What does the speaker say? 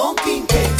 Bon Quinquet.